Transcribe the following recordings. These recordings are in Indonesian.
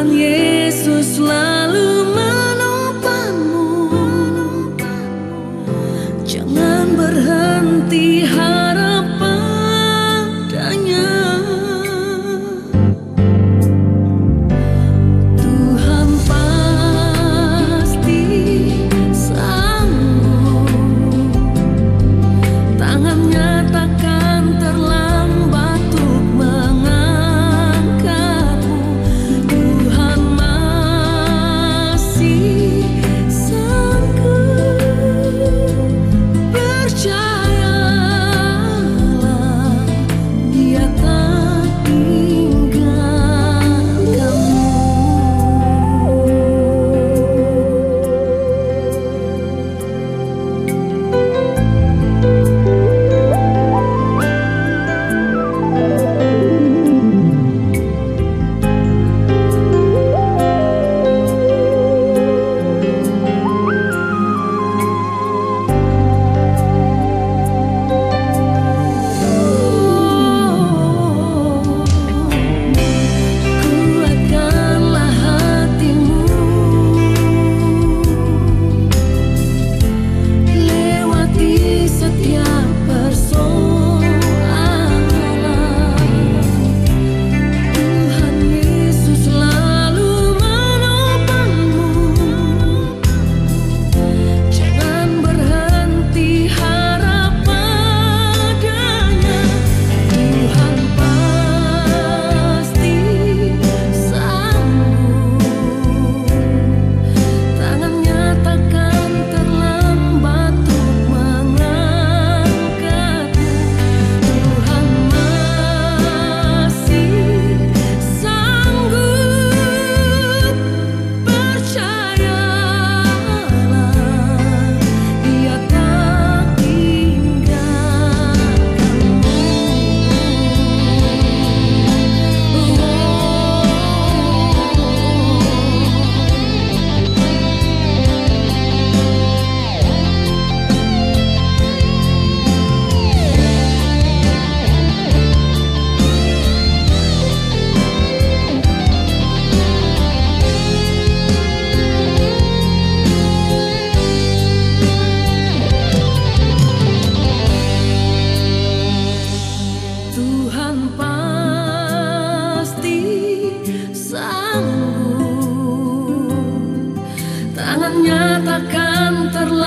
Panie. takkan terlalu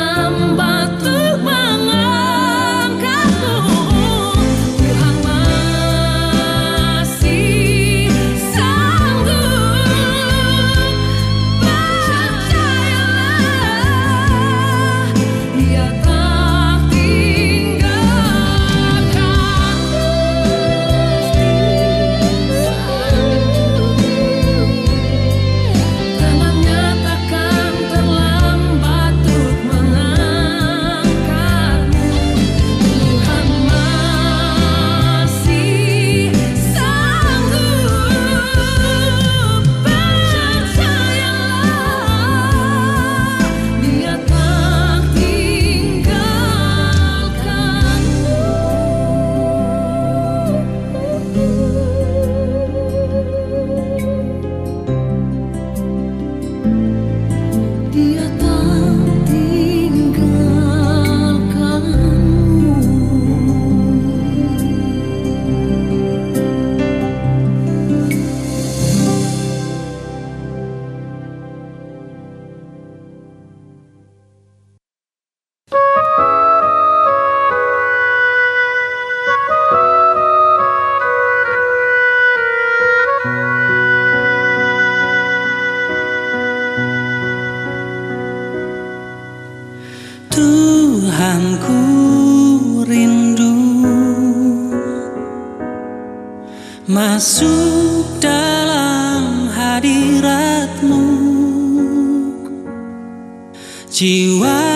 masuk dalam hadiratmu. Jiwaku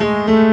Música